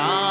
நான்